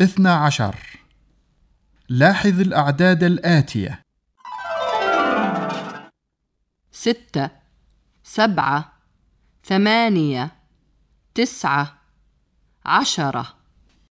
اثنا عشر. لاحظ الأعداد الآتية. ستة سبعة ثمانية تسعة عشرة.